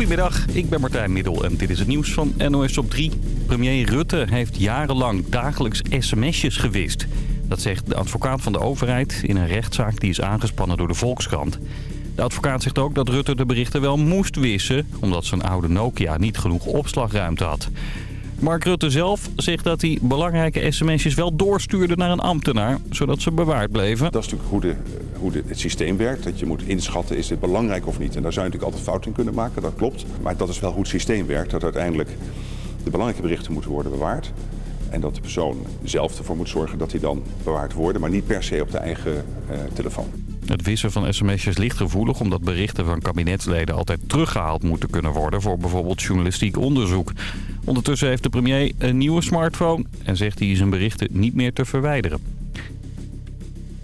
Goedemiddag, ik ben Martijn Middel en dit is het nieuws van NOS op 3. Premier Rutte heeft jarenlang dagelijks sms'jes gewist. Dat zegt de advocaat van de overheid in een rechtszaak die is aangespannen door de Volkskrant. De advocaat zegt ook dat Rutte de berichten wel moest wissen... omdat zijn oude Nokia niet genoeg opslagruimte had. Mark Rutte zelf zegt dat hij belangrijke sms'jes wel doorstuurde naar een ambtenaar... zodat ze bewaard bleven. Dat is natuurlijk hoe, de, hoe het systeem werkt. Dat je moet inschatten, is dit belangrijk of niet? En daar zou je natuurlijk altijd fout in kunnen maken, dat klopt. Maar dat is wel hoe het systeem werkt. Dat uiteindelijk de belangrijke berichten moeten worden bewaard. En dat de persoon zelf ervoor moet zorgen dat die dan bewaard worden. Maar niet per se op de eigen uh, telefoon. Het wissen van sms'jes ligt gevoelig omdat berichten van kabinetsleden altijd teruggehaald moeten kunnen worden voor bijvoorbeeld journalistiek onderzoek. Ondertussen heeft de premier een nieuwe smartphone en zegt hij zijn berichten niet meer te verwijderen.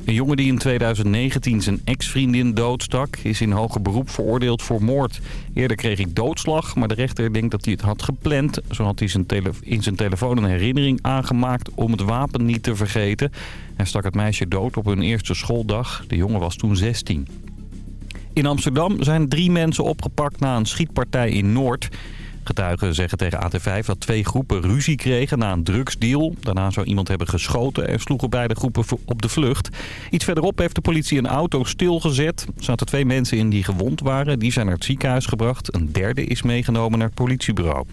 Een jongen die in 2019 zijn ex-vriendin doodstak... is in hoger beroep veroordeeld voor moord. Eerder kreeg ik doodslag, maar de rechter denkt dat hij het had gepland. Zo had hij zijn in zijn telefoon een herinnering aangemaakt om het wapen niet te vergeten. Hij stak het meisje dood op hun eerste schooldag. De jongen was toen 16. In Amsterdam zijn drie mensen opgepakt na een schietpartij in Noord... Getuigen zeggen tegen AT5 dat twee groepen ruzie kregen na een drugsdeal. Daarna zou iemand hebben geschoten en sloegen beide groepen op de vlucht. Iets verderop heeft de politie een auto stilgezet. Er zaten twee mensen in die gewond waren. Die zijn naar het ziekenhuis gebracht. Een derde is meegenomen naar het politiebureau.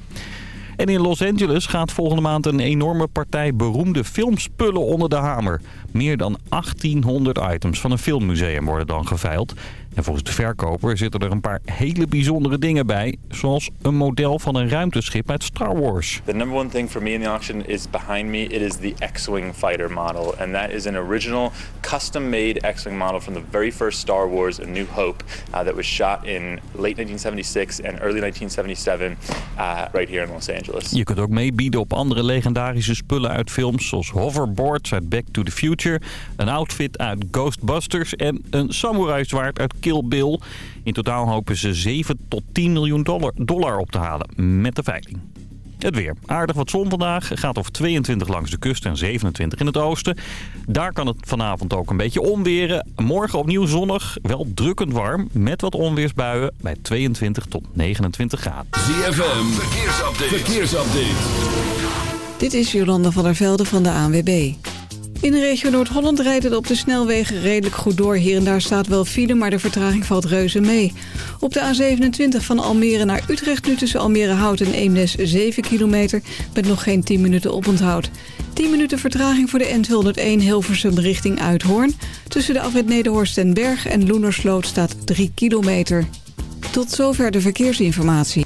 En in Los Angeles gaat volgende maand een enorme partij beroemde filmspullen onder de hamer. Meer dan 1800 items van een filmmuseum worden dan geveild. En volgens de verkoper zitten er een paar hele bijzondere dingen bij. Zoals een model van een ruimteschip uit Star Wars. The number one thing for me in the auction is behind me. It is the X-Wing fighter model. And that is an original custom-made X-Wing model from the very first Star Wars A New Hope. Uh, that was shot in late 1976 and early 1977 uh, right here in Los Angeles. Je kunt ook meebieden op andere legendarische spullen uit films. Zoals hoverboards uit Back to the Future. Een outfit uit Ghostbusters. En een samurai zwaard uit Kill Bill. In totaal hopen ze 7 tot 10 miljoen dollar, dollar op te halen met de veiling. Het weer. Aardig wat zon vandaag. Gaat over 22 langs de kust en 27 in het oosten. Daar kan het vanavond ook een beetje onweren. Morgen opnieuw zonnig. Wel drukkend warm. Met wat onweersbuien bij 22 tot 29 graden. ZFM. Verkeersupdate. Verkeersupdate. Dit is Jolanda van der Velde van de ANWB. In de regio Noord-Holland rijdt het op de snelwegen redelijk goed door. Hier en daar staat wel file, maar de vertraging valt reuze mee. Op de A27 van Almere naar Utrecht nu tussen Almere Hout en Eemnes 7 kilometer... met nog geen 10 minuten oponthoud. 10 minuten vertraging voor de N201 Hilversum richting Uithoorn. Tussen de afrit Nederhorst en Berg en Loenersloot staat 3 kilometer. Tot zover de verkeersinformatie.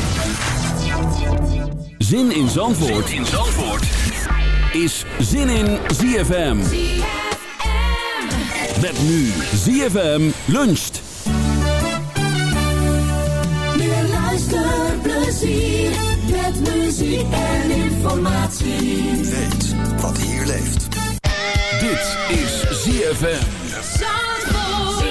Zin in Zandvoort, zin in Zandvoort. is Zin in ZFM. ZFM. Met nu ZFM luncht. Meer luisterplezier met muziek en informatie. Weet wat hier leeft. Dit is ZFM. alles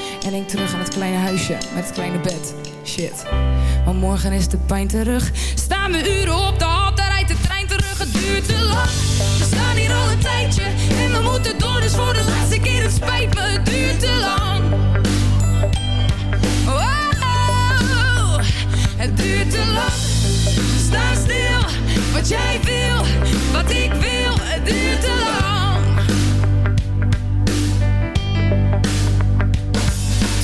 En denk terug aan het kleine huisje met het kleine bed Shit Want morgen is de pijn terug. Staan we uren op de hal, daar rijdt de trein terug. Het duurt te lang. We staan hier al een tijdje en we moeten door. Dus voor de laatste keer, het spijt me, het duurt te lang. Oh, het duurt te lang. Sta stil, wat jij wil, wat ik wil, het duurt te lang.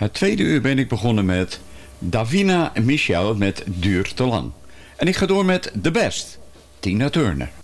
Het tweede uur ben ik begonnen met Davina Michel met Duur te lang. En ik ga door met The Best, Tina Turner.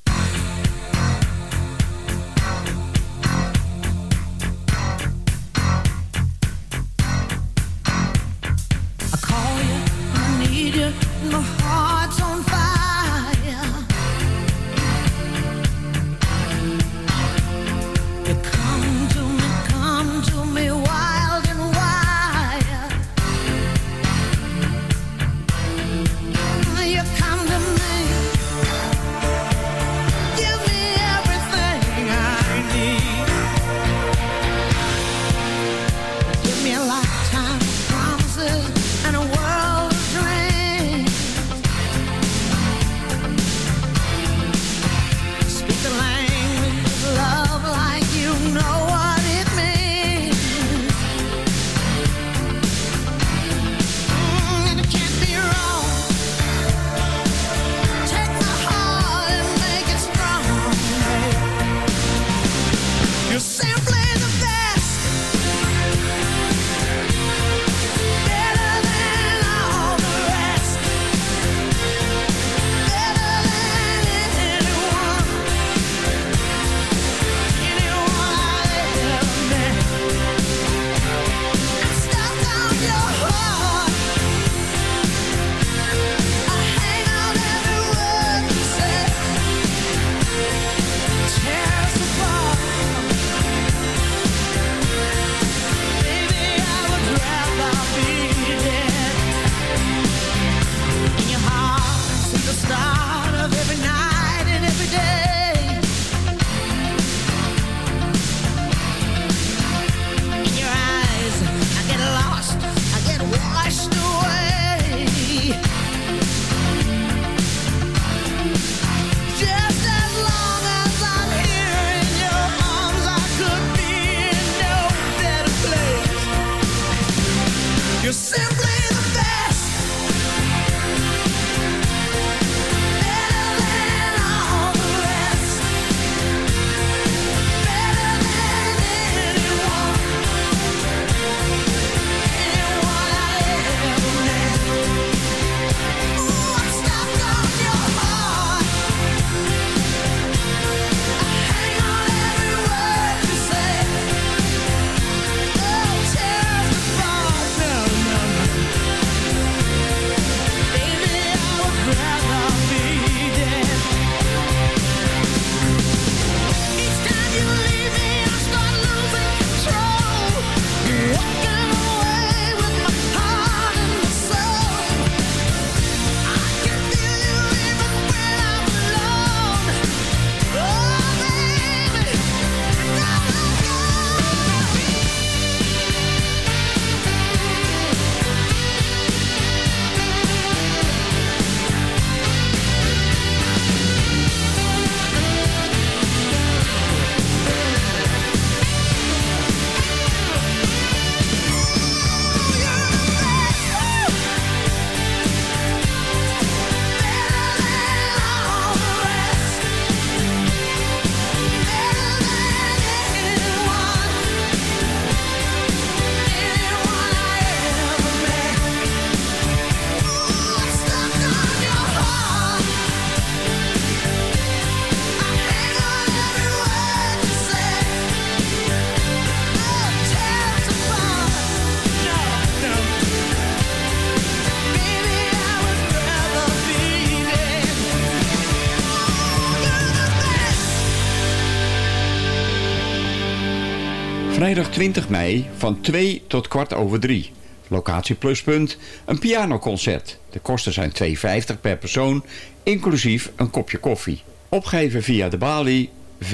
Vrijdag 20 mei van 2 tot kwart over 3. Locatie Pluspunt, een pianoconcert. De kosten zijn 2,50 per persoon, inclusief een kopje koffie. Opgeven via de balie 5740330.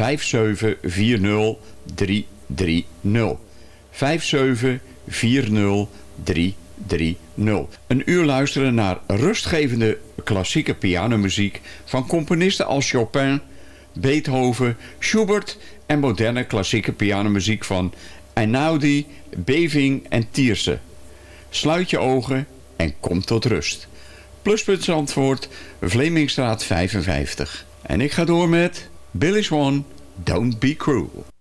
5740330. Een uur luisteren naar rustgevende klassieke pianomuziek van componisten als Chopin, Beethoven, Schubert en moderne klassieke pianomuziek van Einaudi, Beving en Tierse. Sluit je ogen en kom tot rust. Pluspunt antwoord, Vlemingstraat 55. En ik ga door met Billy Swan, Don't Be Cruel.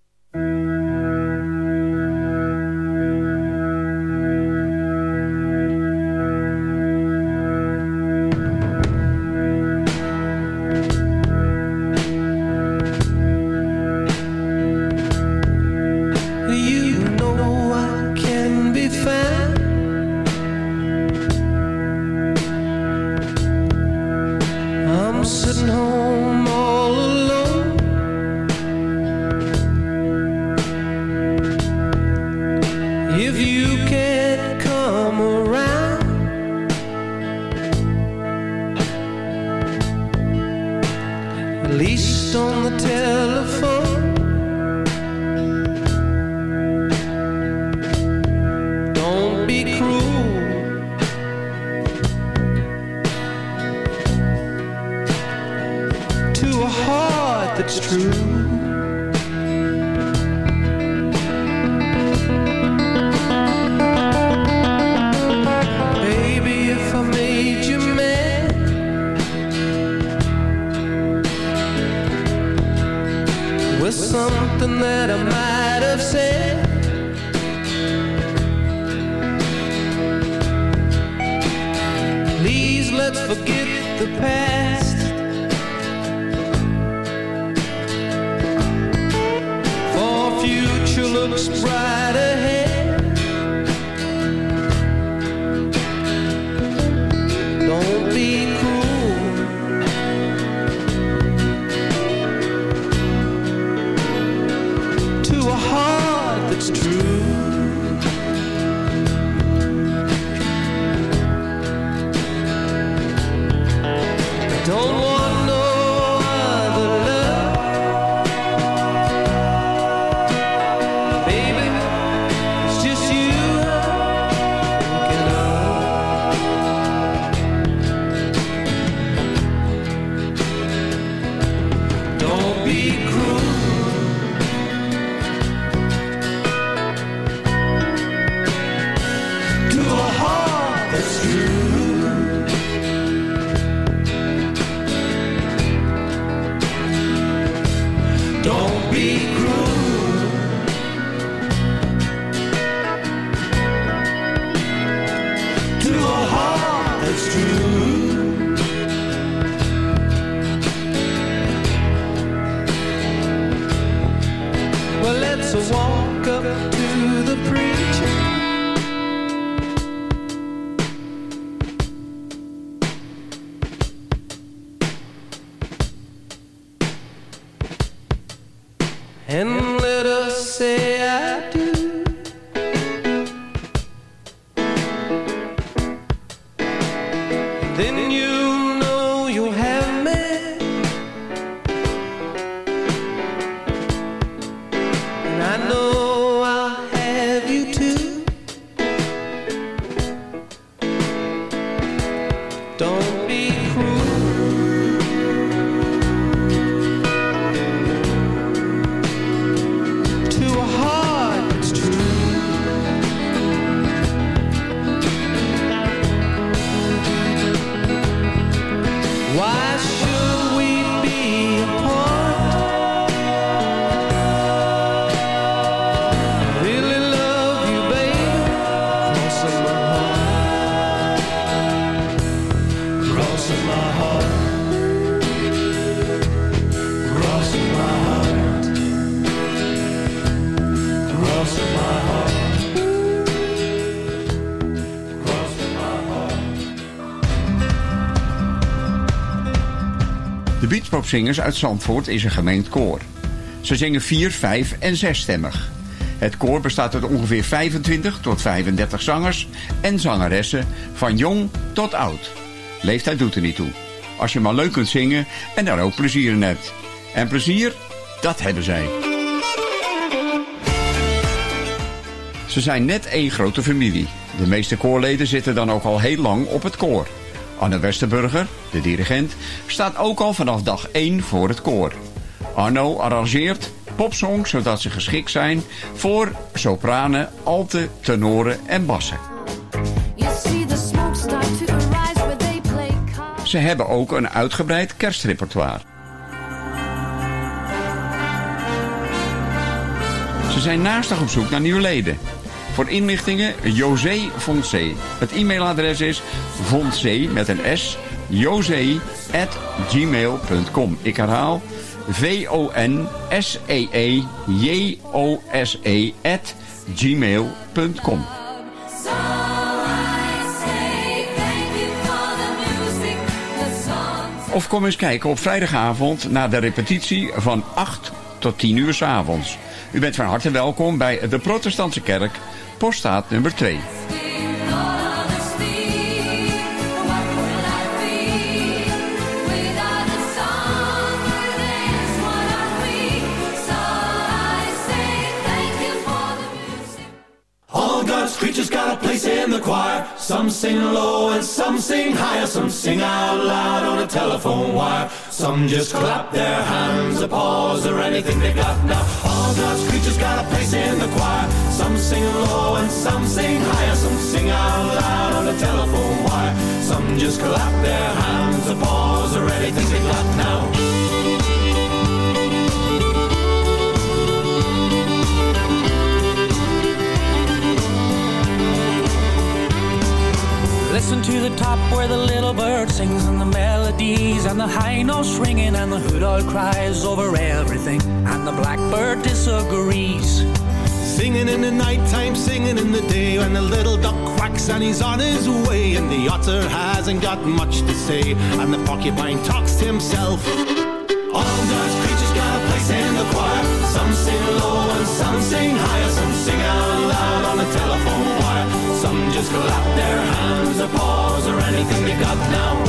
Zingers uit Zandvoort is een gemengd koor. Ze zingen vier, vijf en zesstemmig. Het koor bestaat uit ongeveer 25 tot 35 zangers en zangeressen, van jong tot oud. Leeftijd doet er niet toe. Als je maar leuk kunt zingen en daar ook plezier in hebt. En plezier, dat hebben zij. Ze zijn net één grote familie. De meeste koorleden zitten dan ook al heel lang op het koor. Anne Westerburger, de dirigent, staat ook al vanaf dag 1 voor het koor. Arno arrangeert popsongs zodat ze geschikt zijn voor sopranen, alten, tenoren en bassen. Ze hebben ook een uitgebreid kerstrepertoire. Ze zijn naastig op zoek naar nieuwe leden. Voor inlichtingen José Fonse. Het e-mailadres is fonse met een s, josé at gmail.com. Ik herhaal v-o-n-s-e-e-j-o-s-e at gmail.com. The music, the songs. Of kom eens kijken op vrijdagavond naar de repetitie van 8 tot 10 uur 's avonds. U bent van harte welkom bij de Protestantse Kerk, poststaat nummer 2. Some sing low and some sing higher. Some sing out loud on a telephone wire. Some just clap their hands, applause, or anything they got now. All God's creatures got a place in the choir. Some sing low and some sing higher. Some sing out loud on a telephone wire. Some just clap their hands, applause, or anything they got now. Listen to the top where the little bird sings and the melodies and the high notes ringing and the hood owl cries over everything. And the blackbird disagrees. Singing in the nighttime, singing in the day When the little duck quacks and he's on his way And the otter hasn't got much to say And the porcupine talks to himself. All God's creatures got a place in the choir. Some sing low and some sing higher just clap their hands, applause Or anything they got now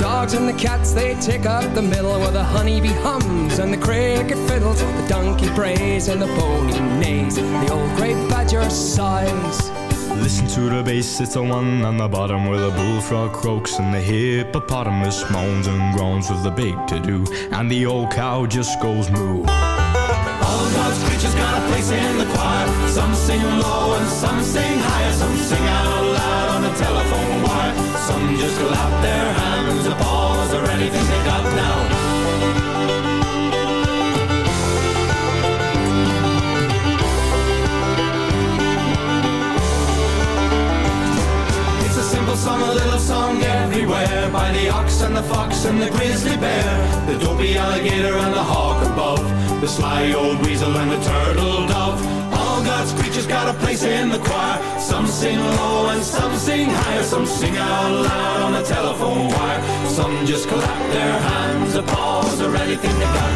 dogs and the cats, they take up the middle where the honeybee hums and the cricket fiddles, the donkey brays and the pony neighs, the old grey badger sighs. Listen to the bass, it's the one on the bottom where the bullfrog croaks and the hippopotamus moans and groans with the big to do, and the old cow just goes moo. All God's creatures got a place in the choir. Some sing low and some sing higher. Some sing out loud on a telephone wire. Some just clap their hands, applause, or anything they got now. Song, everywhere By the ox and the fox and the grizzly bear. The dopey alligator and the hawk above. The sly old weasel and the turtle dove. All God's creatures got a place in the choir. Some sing low and some sing higher. Some sing out loud on the telephone wire. Some just clap their hands, applause or anything they got.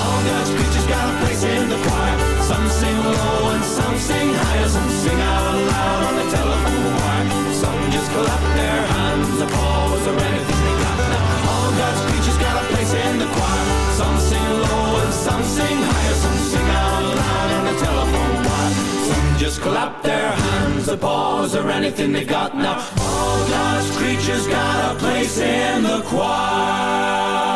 All God's creatures got a place in the choir Some sing low and some sing higher Some sing out loud on the telephone wire. Some just clap their hands, applause or anything they got. Now All God's creatures got a place in the choir. Some sing low and some sing higher. Some sing out loud on the telephone wire. Some just clap their hands, applause or anything they got. Now All God's creatures got a place in the choir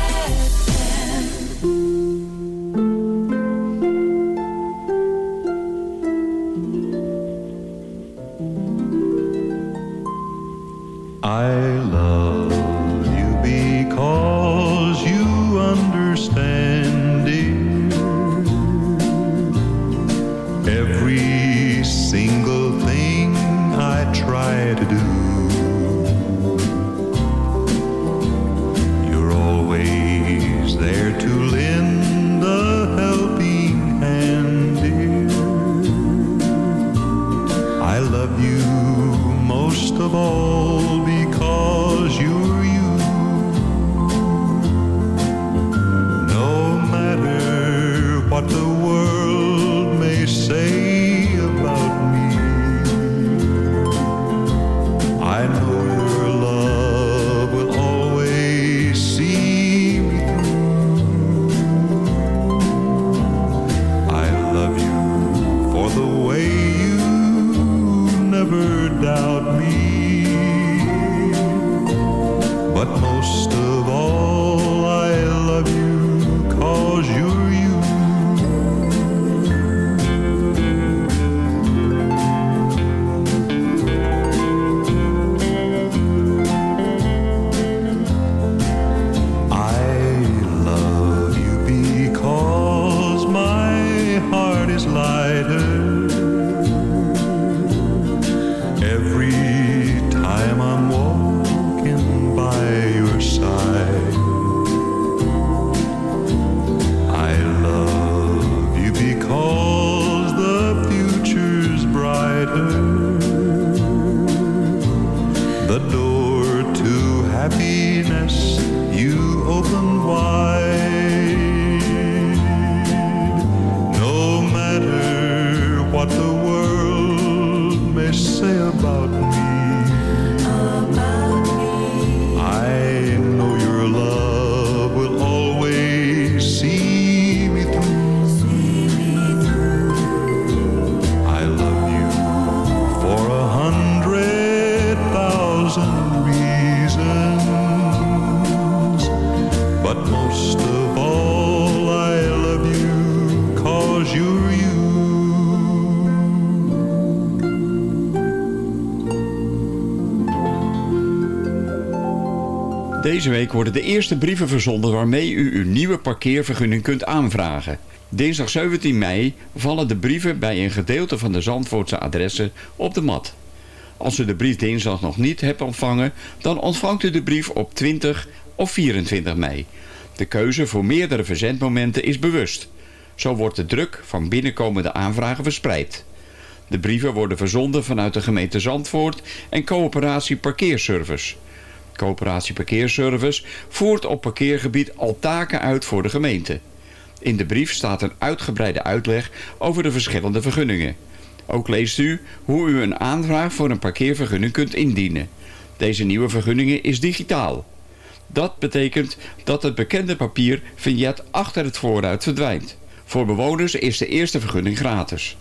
Deze week worden de eerste brieven verzonden waarmee u uw nieuwe parkeervergunning kunt aanvragen. Dinsdag 17 mei vallen de brieven bij een gedeelte van de Zandvoortse adressen op de mat. Als u de brief dinsdag nog niet hebt ontvangen, dan ontvangt u de brief op 20 of 24 mei. De keuze voor meerdere verzendmomenten is bewust. Zo wordt de druk van binnenkomende aanvragen verspreid. De brieven worden verzonden vanuit de gemeente Zandvoort en coöperatie Parkeerservice. Coöperatie Parkeerservice voert op parkeergebied al taken uit voor de gemeente. In de brief staat een uitgebreide uitleg over de verschillende vergunningen. Ook leest u hoe u een aanvraag voor een parkeervergunning kunt indienen. Deze nieuwe vergunningen is digitaal. Dat betekent dat het bekende papier vignet achter het voorruit verdwijnt. Voor bewoners is de eerste vergunning gratis.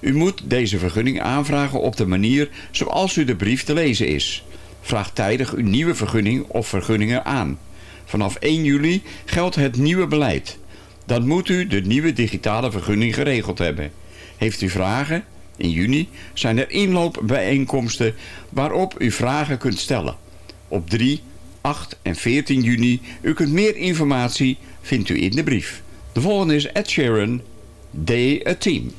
U moet deze vergunning aanvragen op de manier zoals u de brief te lezen is. Vraag tijdig uw nieuwe vergunning of vergunningen aan. Vanaf 1 juli geldt het nieuwe beleid. Dan moet u de nieuwe digitale vergunning geregeld hebben. Heeft u vragen? In juni zijn er inloopbijeenkomsten waarop u vragen kunt stellen. Op 3, 8 en 14 juni. U kunt meer informatie vindt u in de brief. De volgende is Ed Sheeran, Day a Team.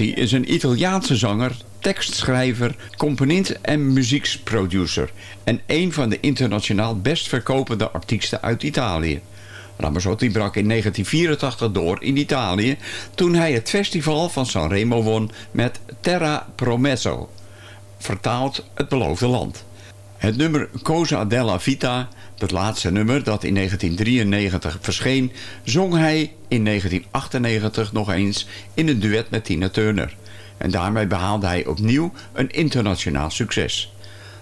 Ramazzotti is een Italiaanse zanger, tekstschrijver, componist en muzieksproducer... en een van de internationaal best verkopende artiesten uit Italië. Ramazzotti brak in 1984 door in Italië... toen hij het festival van Sanremo won met Terra Promesso. Vertaald het beloofde land. Het nummer Cosa della Vita, het laatste nummer dat in 1993 verscheen... zong hij in 1998 nog eens in een duet met Tina Turner. En daarmee behaalde hij opnieuw een internationaal succes.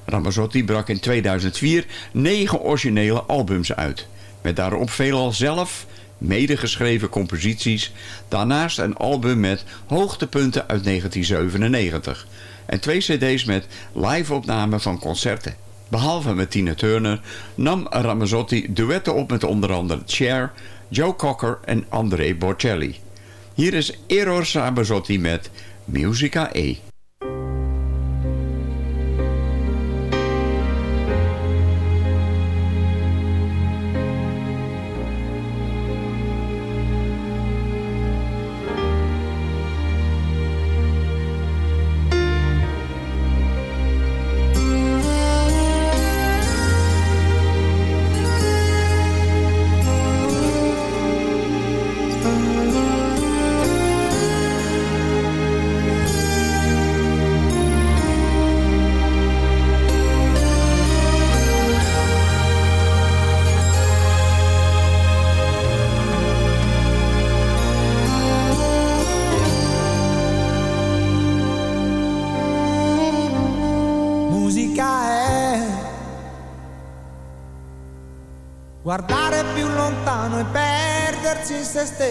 Ramazzotti brak in 2004 negen originele albums uit... met daarop veelal zelf medegeschreven composities... daarnaast een album met hoogtepunten uit 1997... en twee cd's met live-opnamen van concerten. Behalve met Tina Turner nam Ramazzotti duetten op met onder andere Cher, Joe Cocker en André Bocelli. Hier is Eros Ramazzotti met Musica E.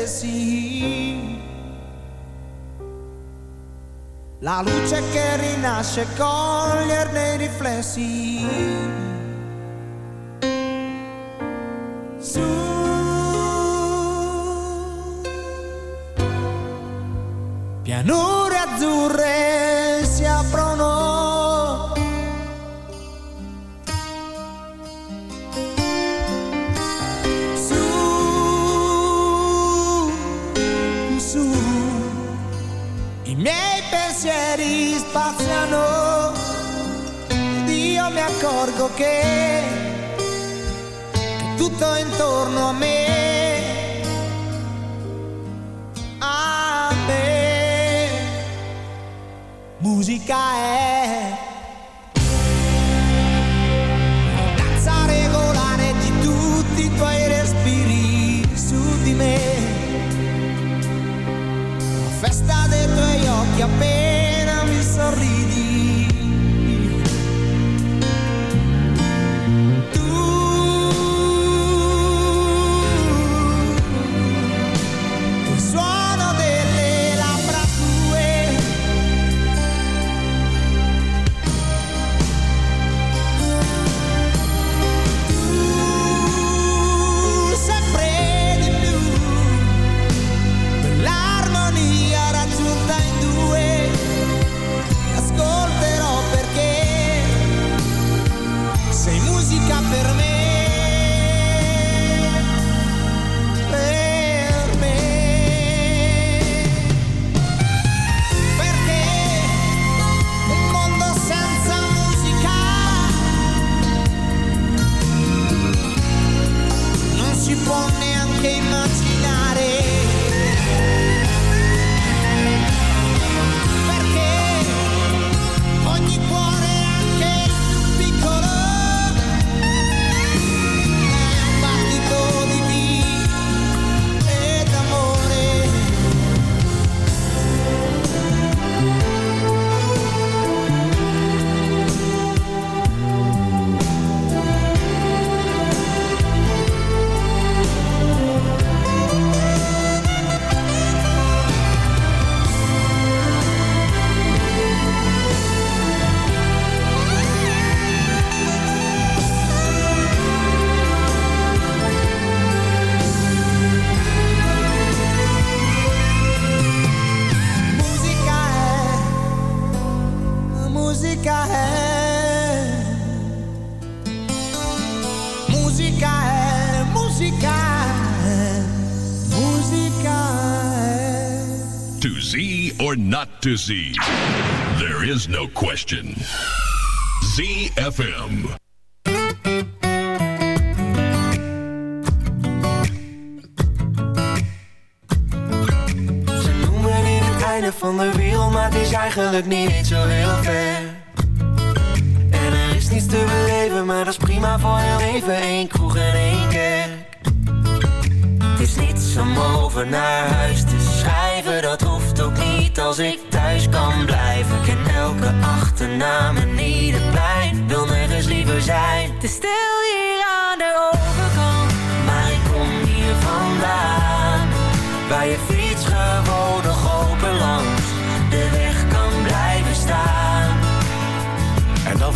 stessi. La luce che rinasce, coglierne i riflessi. To. There is no question. ZFM. Ze noemen dit het einde van de wereld, maar het is eigenlijk niet zo heel ver. En er is niets te beleven, maar dat is prima voor heel even. één kroeg en één kerk. Het is niets om over naar huis te schrijven, dat hoeft ook niet als ik thuis kan blijven. Ken elke achternaam en ieder plein, wil nergens liever zijn. Te stil hier aan de overkant, maar ik kom hier vandaan. Waar je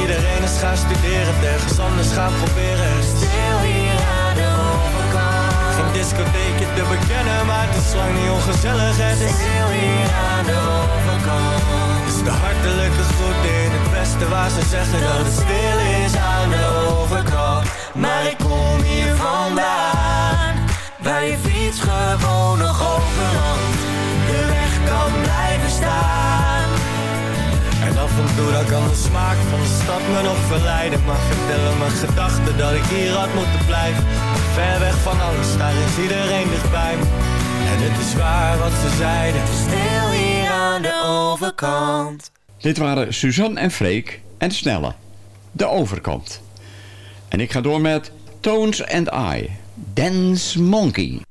iedereen is gaan studeren, ergens anders gaan proberen. Stil hier aan de overkant. Geen discotheekje te bekennen, maar het is lang niet ongezellig. Het is stil hier aan de overkant. Is de hartelijke groet in het westen waar ze zeggen dat het stil is aan de overkant. Maar ik kom hier vandaan Waar je fiets gewoon nog overland De weg kan blijven staan af en toe dan kan de smaak van de stad me nog verleiden Maar vertellen mijn gedachten dat ik hier had moeten blijven Ver weg van alles, daar is iedereen dichtbij En het is waar wat ze zeiden stil hier aan de overkant Dit waren Suzanne en Freek en Snelle. De overkant. En ik ga door met Tones and I. Dance Monkey.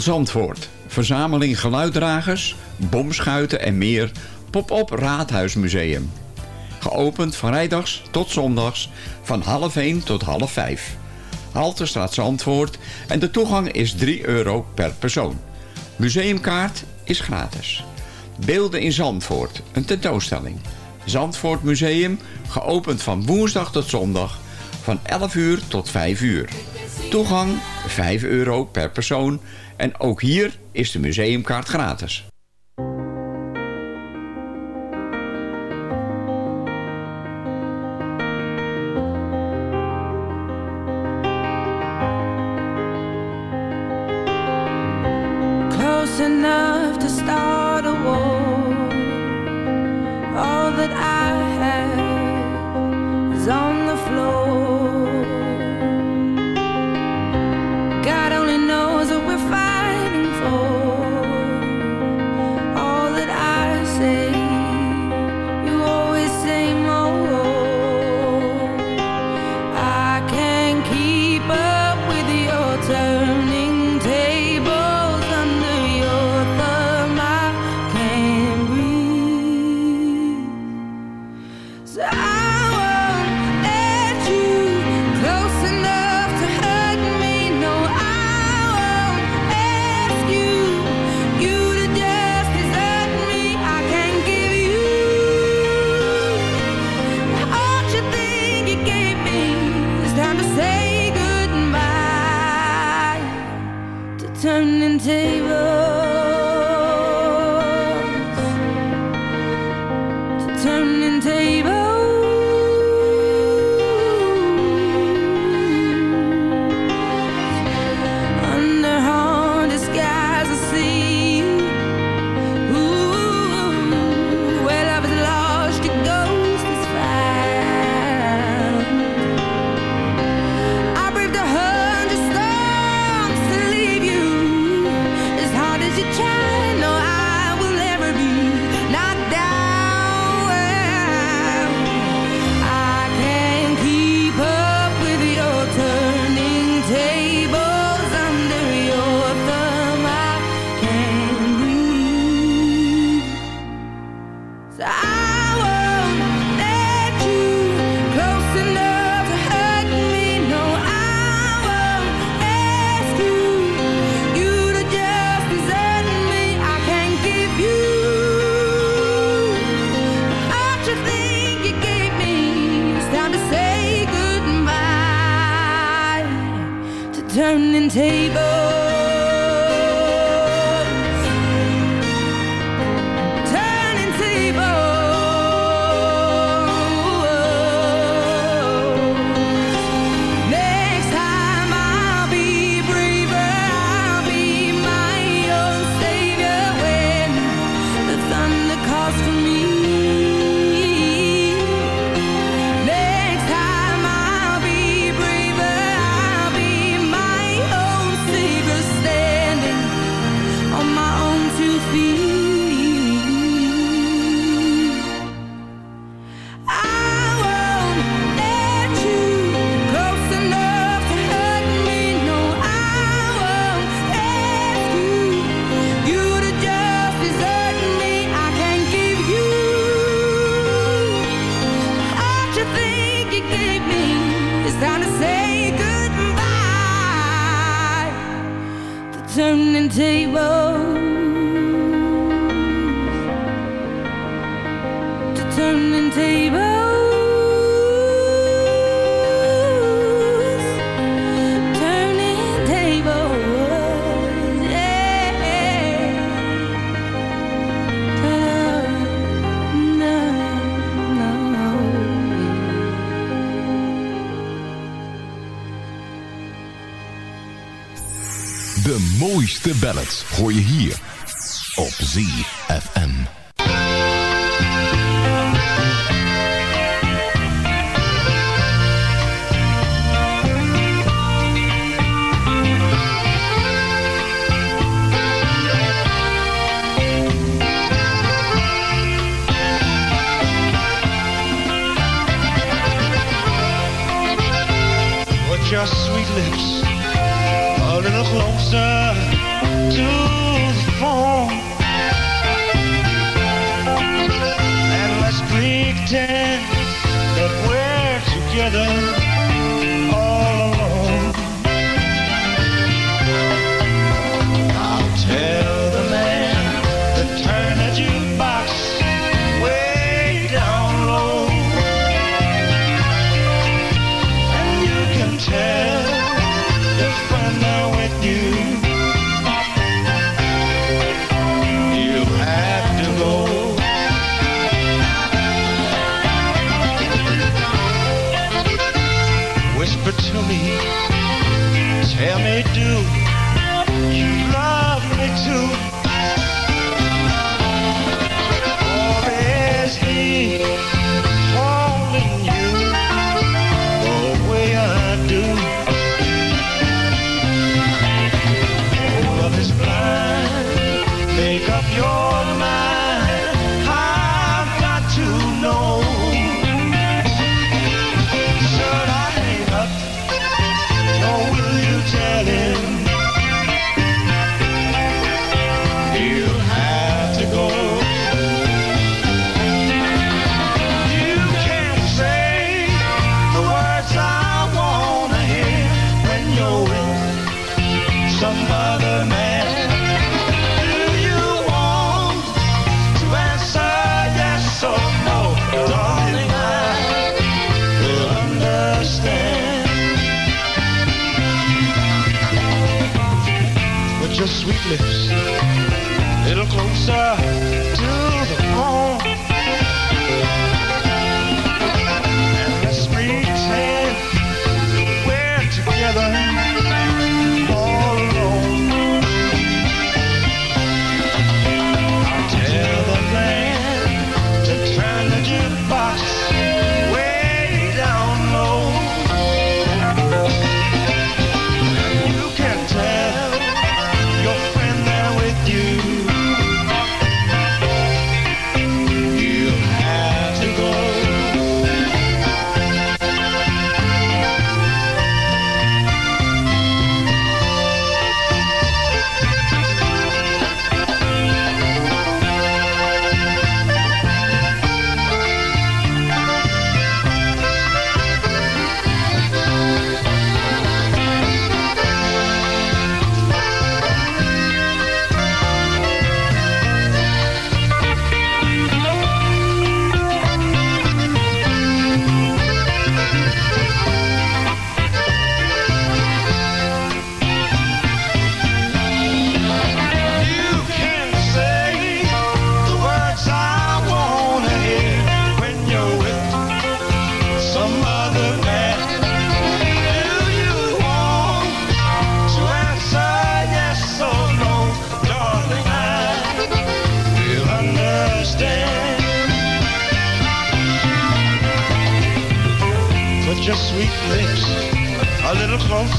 Zandvoort. Verzameling geluiddragers, bomschuiten en meer. Pop-up Raadhuismuseum. Geopend vrijdags tot zondags van half 1 tot half 5. Halterstraat Zandvoort en de toegang is 3 euro per persoon. Museumkaart is gratis. Beelden in Zandvoort, een tentoonstelling. Zandvoort Museum, geopend van woensdag tot zondag van 11 uur tot 5 uur. Toegang 5 euro per persoon en ook hier is de museumkaart gratis. turning tables. De ballads hoor je hier op ZFM. Put your sweet lips a little closer to your sweet lips. A little closer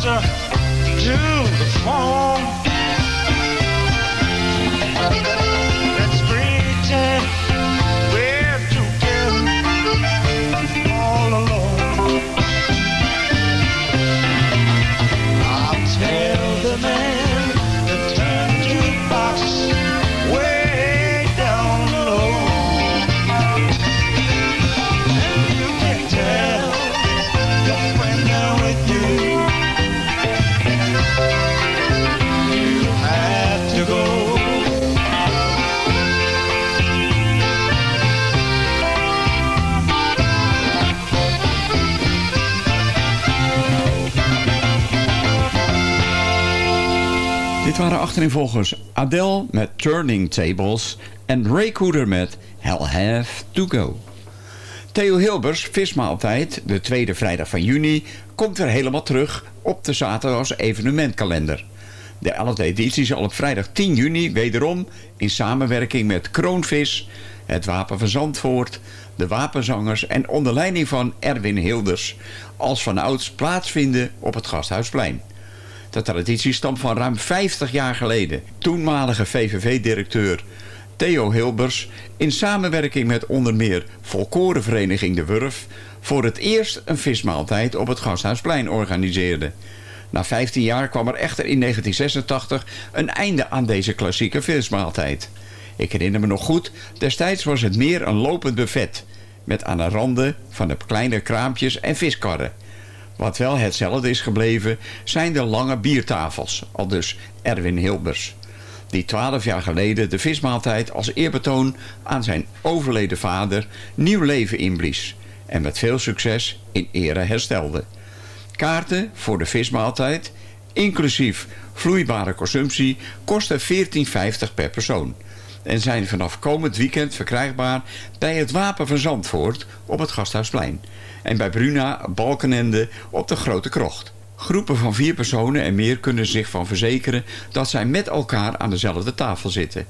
closer to the phone. Waren achtereenvolgens Adele met Turning Tables en Ray Cooder met Hell Have To Go. Theo Hilbers, Vismaaltijd, de tweede vrijdag van juni, komt weer helemaal terug op de zaterdags evenementkalender. De 11e editie zal op vrijdag 10 juni wederom in samenwerking met Kroonvis, het Wapen van Zandvoort, de Wapenzangers en onder leiding van Erwin Hilders als vanouds plaatsvinden op het Gasthuisplein. De traditie stamt van ruim 50 jaar geleden. Toenmalige VVV-directeur Theo Hilbers in samenwerking met onder meer Volkorenvereniging De Wurf voor het eerst een vismaaltijd op het Gasthuisplein organiseerde. Na 15 jaar kwam er echter in 1986 een einde aan deze klassieke vismaaltijd. Ik herinner me nog goed, destijds was het meer een lopend buffet... met aan de randen van de kleine kraampjes en viskarren. Wat wel hetzelfde is gebleven zijn de lange biertafels, al dus Erwin Hilbers... die 12 jaar geleden de vismaaltijd als eerbetoon aan zijn overleden vader nieuw leven inblies... en met veel succes in ere herstelde. Kaarten voor de vismaaltijd, inclusief vloeibare consumptie, kosten 14,50 per persoon en zijn vanaf komend weekend verkrijgbaar bij het Wapen van Zandvoort op het Gasthuisplein en bij Bruna Balkenende op de Grote Krocht. Groepen van vier personen en meer kunnen zich van verzekeren dat zij met elkaar aan dezelfde tafel zitten.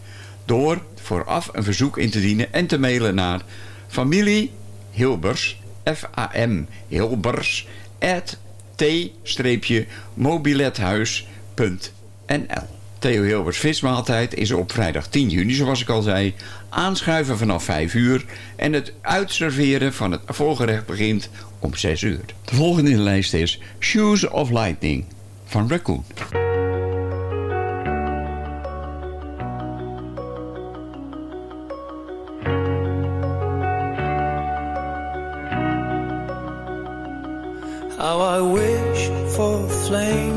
Door vooraf een verzoek in te dienen en te mailen naar familie Hilbers, F-A-M Hilbers, at t-mobilethuis.nl Theo Hilbers vismaaltijd is op vrijdag 10 juni, zoals ik al zei. Aanschuiven vanaf 5 uur. En het uitserveren van het voorgerecht begint om 6 uur. De volgende in de lijst is Shoes of Lightning van Raccoon. How I wish for flame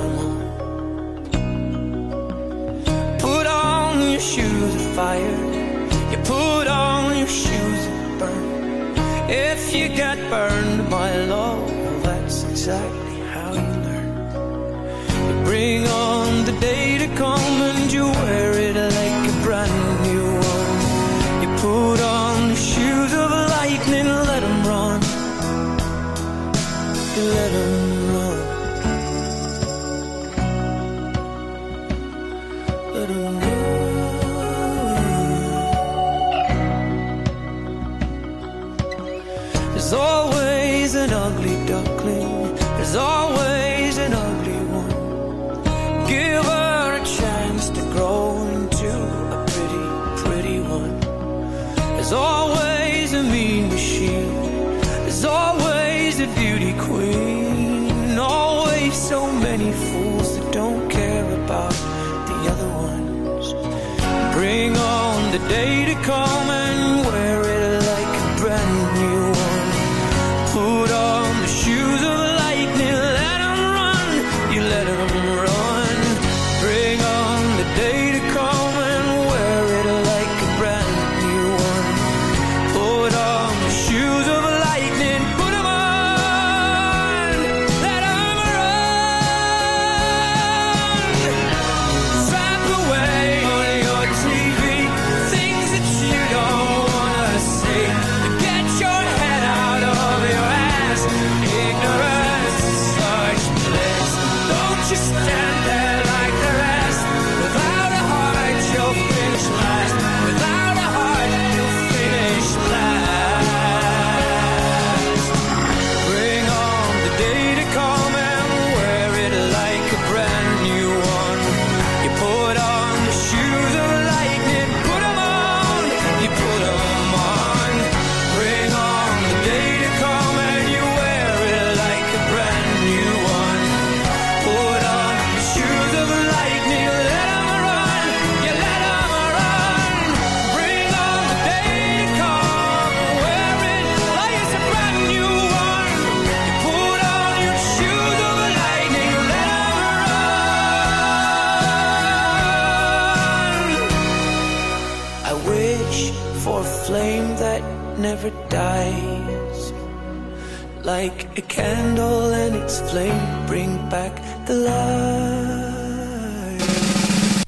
shoes of fire. You put on your shoes of burn. If you get burned by love That's exactly how you learn. You bring on the day to come And you wear it like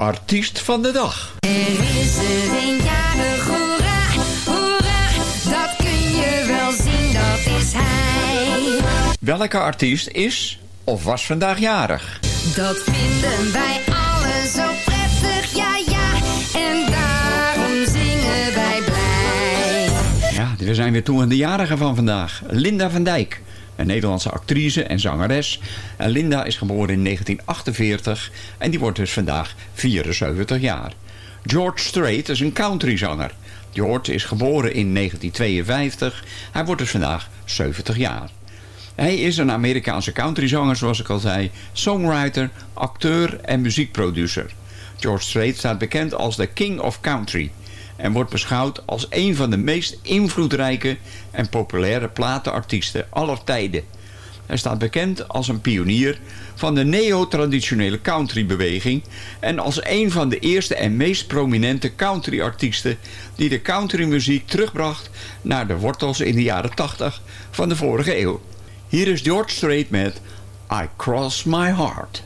Artiest van de dag. Er is er een jarig, hoera, hoera, dat kun je wel zien, dat is hij. Welke artiest is of was vandaag jarig? Dat vinden wij allen zo prettig, ja ja. En daarom zingen wij blij. Ja, we zijn weer toe aan de jarige van vandaag. Linda van Dijk, een Nederlandse actrice en zangeres. En Linda is geboren in 1948 en die wordt dus vandaag 74 jaar. George Strait is een countryzanger. George is geboren in 1952. Hij wordt dus vandaag 70 jaar. Hij is een Amerikaanse countryzanger, zoals ik al zei, songwriter, acteur en muziekproducer. George Strait staat bekend als de King of Country en wordt beschouwd als een van de meest invloedrijke en populaire platenartiesten aller tijden. Hij staat bekend als een pionier van de neo-traditionele countrybeweging en als een van de eerste en meest prominente countryartiesten die de countrymuziek terugbracht naar de wortels in de jaren 80 van de vorige eeuw. Hier is George Strait met I Cross My Heart.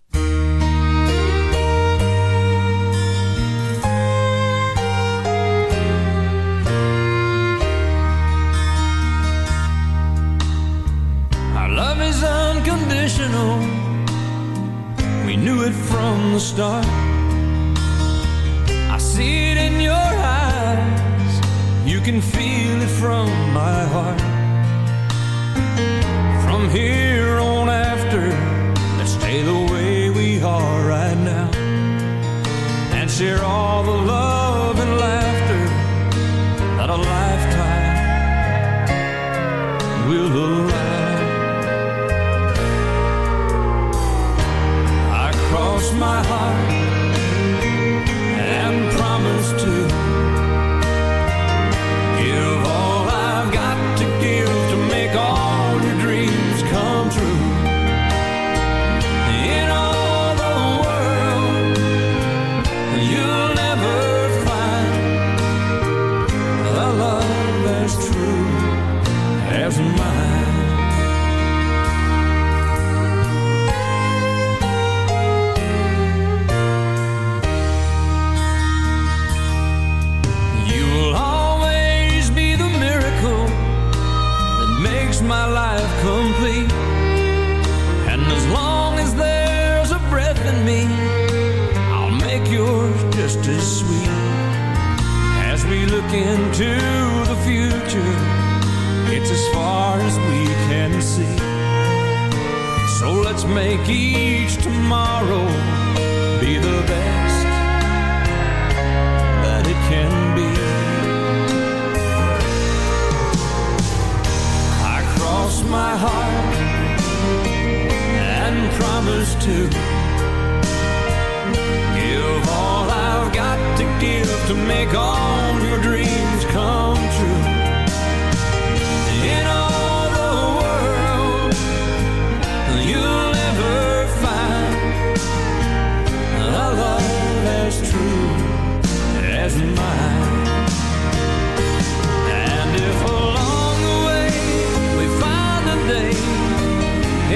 To give all I've got to give to make all your dreams come true. In all the world, you'll never find a love as true as mine. And if along the way we find a day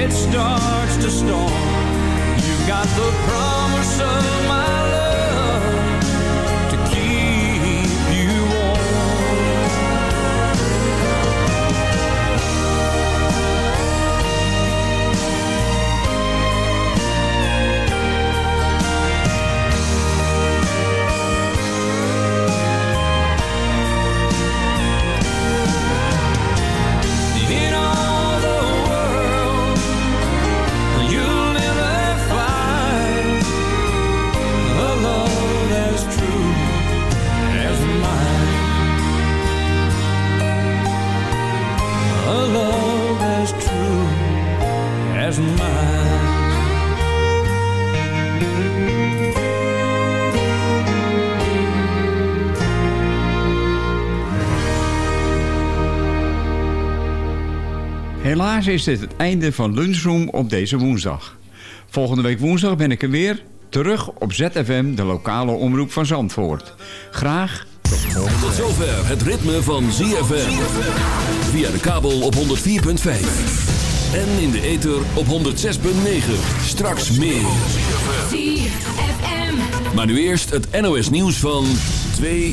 it starts to storm, got the promise of my Helaas is dit het einde van Lunchroom op deze woensdag. Volgende week woensdag ben ik er weer. Terug op ZFM, de lokale omroep van Zandvoort. Graag Tot zover het ritme van ZFM. Via de kabel op 104.5. En in de ether op 106.9. Straks meer. ZFM. Maar nu eerst het NOS nieuws van 2